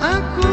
Aku